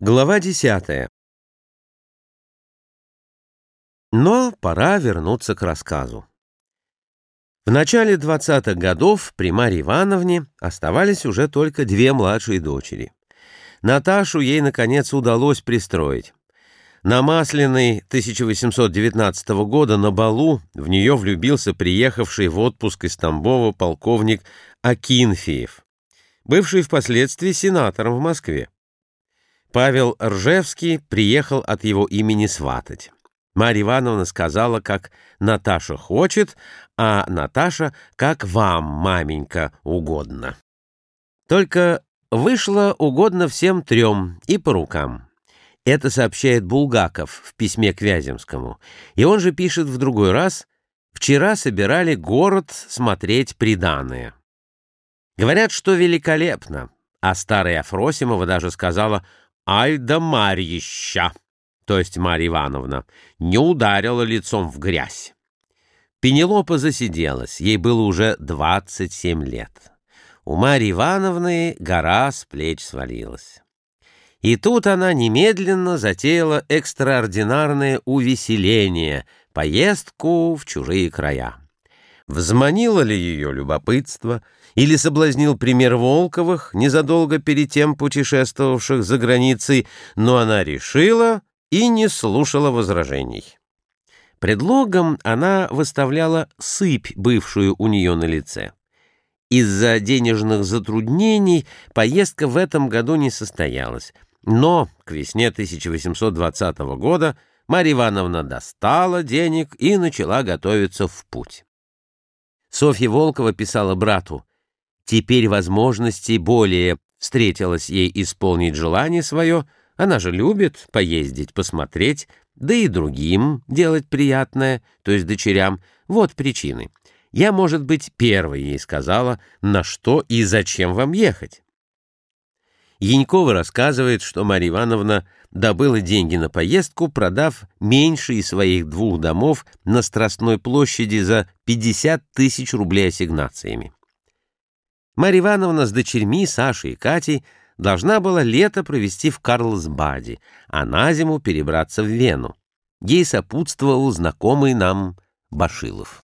Глава десятая. Но пора вернуться к рассказу. В начале 20-х годов при Марье Ивановне оставались уже только две младшие дочери. Наташу ей, наконец, удалось пристроить. На Масляной 1819 года на балу в нее влюбился приехавший в отпуск из Тамбова полковник Акинфеев, бывший впоследствии сенатором в Москве. Павел Ржевский приехал от его имени сватать. Марья Ивановна сказала, как Наташа хочет, а Наташа, как вам, маменька, угодно. Только вышло угодно всем трем и по рукам. Это сообщает Булгаков в письме к Вяземскому. И он же пишет в другой раз «Вчера собирали город смотреть приданое». Говорят, что великолепно, а старая Афросимова даже сказала Ай да Марьища, то есть Марья Ивановна, не ударила лицом в грязь. Пенелопа засиделась, ей было уже 27 лет. У Марьи Ивановны гора с плеч свалилась. И тут она немедленно затеяла экстраординарное увеселение, поездку в чужие края. Взманило ли ее любопытство или соблазнил пример Волковых, незадолго перед тем путешествовавших за границей, но она решила и не слушала возражений. Предлогом она выставляла сыпь, бывшую у нее на лице. Из-за денежных затруднений поездка в этом году не состоялась, но к весне 1820 года Марья Ивановна достала денег и начала готовиться в путь. Софья Волкова писала брату, «Теперь возможности более встретилось ей исполнить желание свое, она же любит поездить, посмотреть, да и другим делать приятное, то есть дочерям. Вот причины. Я, может быть, первой ей сказала, на что и зачем вам ехать. Янькова рассказывает, что Марья Ивановна добыла деньги на поездку, продав меньше из своих двух домов на Страстной площади за 50 тысяч рублей ассигнациями. Марья Ивановна с дочерьми Сашей и Катей должна была лето провести в Карлсбаде, а на зиму перебраться в Вену. Ей сопутствовал знакомый нам Башилов.